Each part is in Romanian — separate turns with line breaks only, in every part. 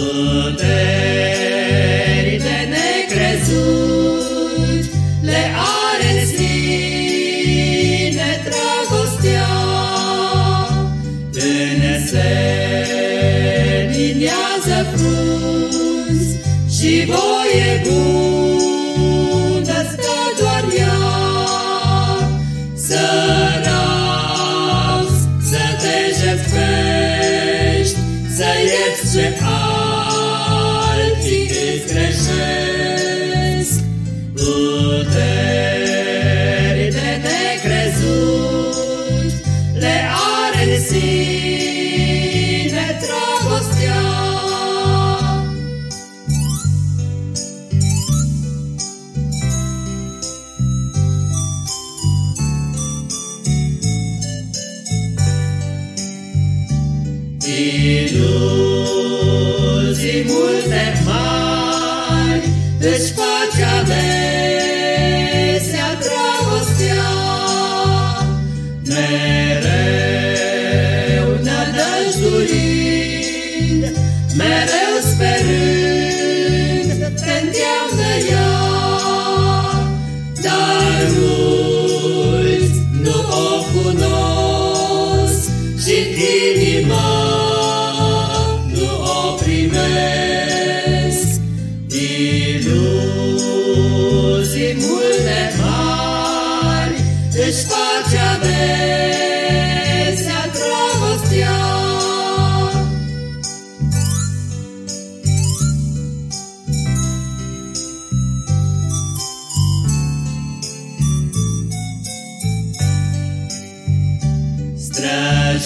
Puteri de necrezut le are în sine dragostea, în seminează frunzi și voie bună stă doar ea. Să să te jefești să ieți ce ai.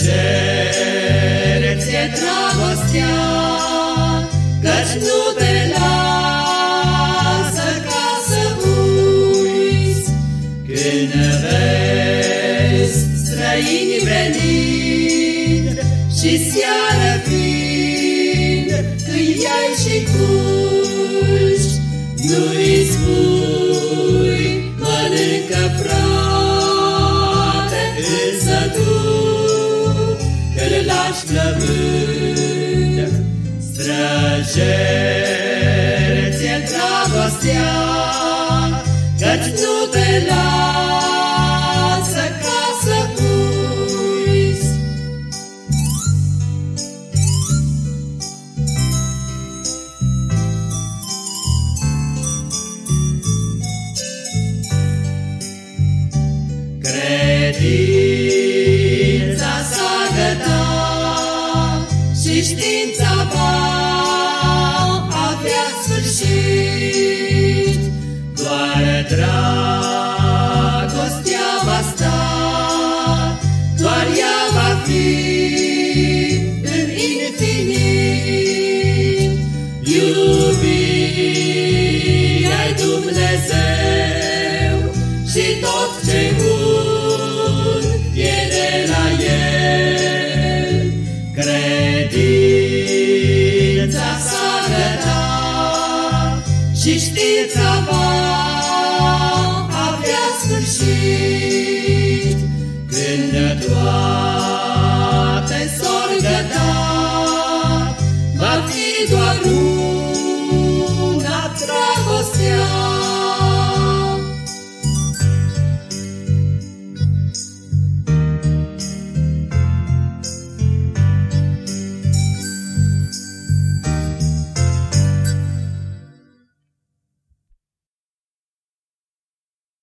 Străgere ție dragostea, Căci nu te lasă ca să uiți, Când vezi străini venind Și seară fiind, Îi iai și culci, Nu-i că-l lași flămând. Străgere ție dragostea, Căci nu te lasă ca să uiți. Credința gătat și știința va avea sfârșit. Doar drag și știința va avea sfârșit când ne doar.